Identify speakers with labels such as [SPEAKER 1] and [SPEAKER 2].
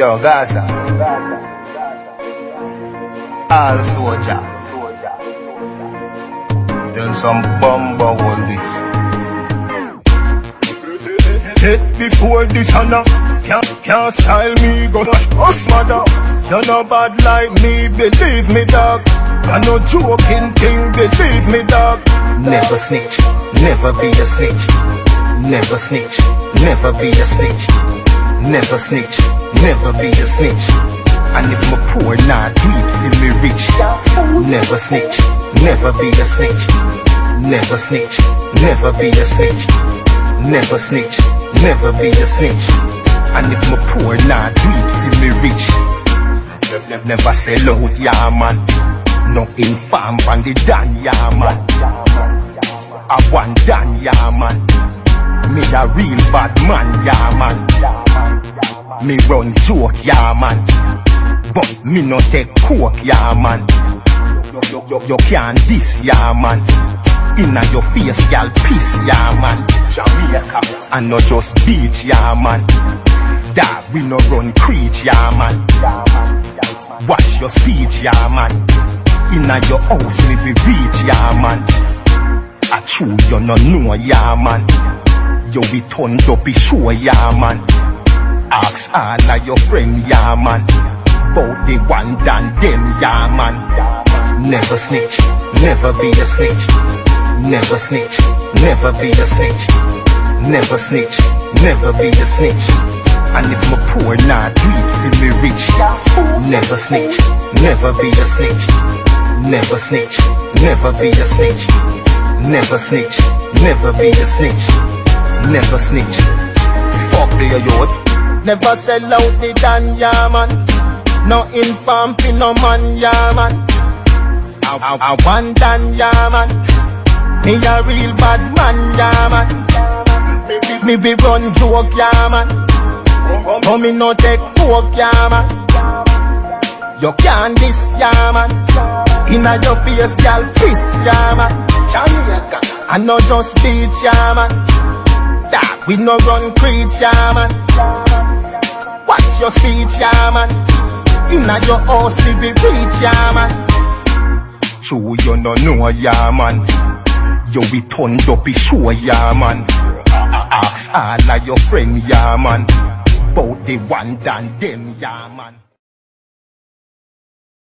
[SPEAKER 1] Yo, Gaza. Ah, All soldier. Then some bumble will this.
[SPEAKER 2] Hit before this honor. Can't, can't style me, go us mother. You're not bad like me, believe me dog. I no joking thing, believe me dog.
[SPEAKER 3] Never snitch, never be a snitch. Never snitch, never be a snitch. Never snitch, never be a snitch. And if my poor, do it feel me rich. Never snitch, never be a snitch. Never snitch, never be a snitch. Never snitch, never be a snitch. And if my poor, do it feel me rich. Never, sell out, yeah man. No infam on the dan, yeah man. I want dan, yeah man. Me a real bad man, yeah man. Me run joke, yeah man. But me no take coke, yeah man. You, can't diss, yeah man. Inna your face, gal piss, yeah man. Jamaica, and not just beach, yeah man. That we no run creech, yeah man. Watch your speech, yeah man. Inna your house, me be reach, yeah man. I true you no know, yeah man. You be turned up, be sure, yeah man. Ask all of your friend, yeah man. Bout the one done them, yeah man. Never snitch, never be a snitch. Never snitch, never be a snitch. Never snitch, never be a snitch. And if my poor do it feel me rich. Never snitch, never be a snitch. Never snitch, never be a snitch. Never snitch, never be a snitch. Never snitch. Fuck the youth.
[SPEAKER 2] Never sell out the dan, yeah. No inform fi no man, yeah. I, want dan, yeah. Me a real bad man, yeah. Me, be run joke, yeah man. But oh, me no take coke, yeah. You can't diss, yeah man. Inna your face, girl, fist, yeah man. Jamaica, I no just beach, yeah man. That we no run creech, yeah man. Your speech, yeah man. Inna your house, we be reach, yeah man.
[SPEAKER 3] True, you no know, yeah man. You be turned up, be sure, yeah man. Ask all of your friend, yeah man. Bout the one done them, yeah man.